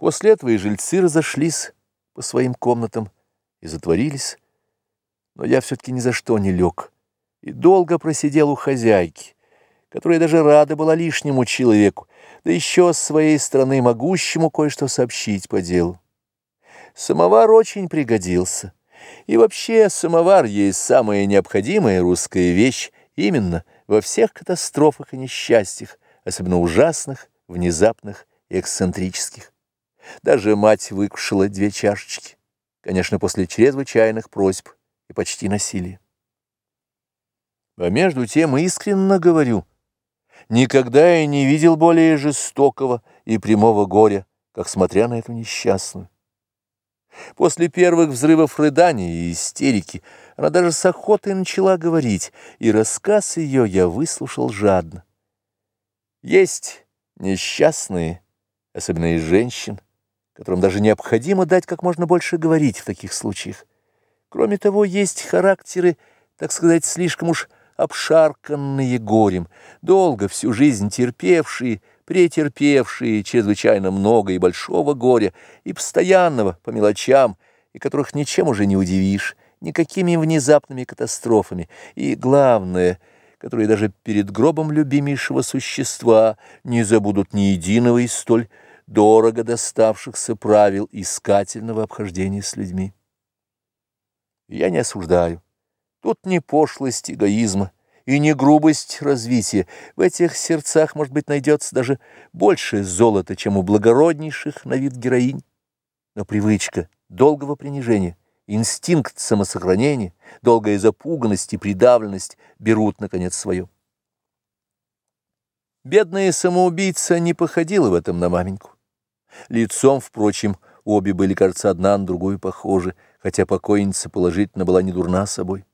После этого и жильцы разошлись по своим комнатам и затворились, но я все-таки ни за что не лег и долго просидел у хозяйки, которая даже рада была лишнему человеку, да еще с своей стороны могущему кое-что сообщить по делу. Самовар очень пригодился, и вообще самовар есть самая необходимая русская вещь именно во всех катастрофах и несчастьях, особенно ужасных, внезапных и эксцентрических. Даже мать выкушала две чашечки, конечно, после чрезвычайных просьб и почти насилия. А между тем искренно говорю, никогда я не видел более жестокого и прямого горя, как смотря на эту несчастную. После первых взрывов рыдания и истерики она даже с охотой начала говорить, и рассказ ее я выслушал жадно. Есть несчастные, особенно из женщин, которым даже необходимо дать как можно больше говорить в таких случаях. Кроме того, есть характеры, так сказать, слишком уж обшарканные горем, долго всю жизнь терпевшие, претерпевшие чрезвычайно много и большого горя, и постоянного по мелочам, и которых ничем уже не удивишь, никакими внезапными катастрофами, и, главное, которые даже перед гробом любимейшего существа не забудут ни единого из столь дорого доставшихся правил искательного обхождения с людьми. Я не осуждаю. Тут не пошлость эгоизма и не грубость развития. В этих сердцах, может быть, найдется даже больше золота, чем у благороднейших на вид героинь. Но привычка долгого принижения, инстинкт самосохранения, долгая запуганность и придавленность берут, наконец, свое. Бедная самоубийца не походила в этом на маменьку. Лицом, впрочем, обе были, кажется, одна на другую похожи, хотя покойница положительно была не дурна собой.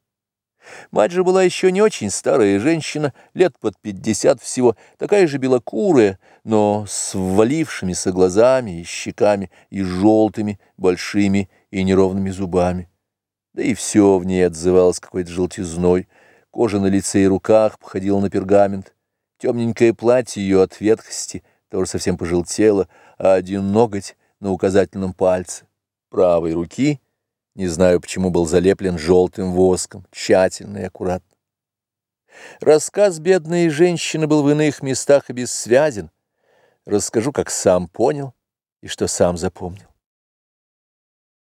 Мать же была еще не очень старая женщина, лет под пятьдесят всего, такая же белокурая, но с ввалившимися глазами и щеками, и желтыми, большими и неровными зубами. Да и все в ней отзывалось какой-то желтизной, кожа на лице и руках походила на пергамент, темненькое платье ее от ветхости тоже совсем пожелтело, а один ноготь на указательном пальце правой руки, не знаю почему, был залеплен желтым воском, тщательно и аккуратно. Рассказ бедной женщины был в иных местах и бессвязен. Расскажу, как сам понял и что сам запомнил.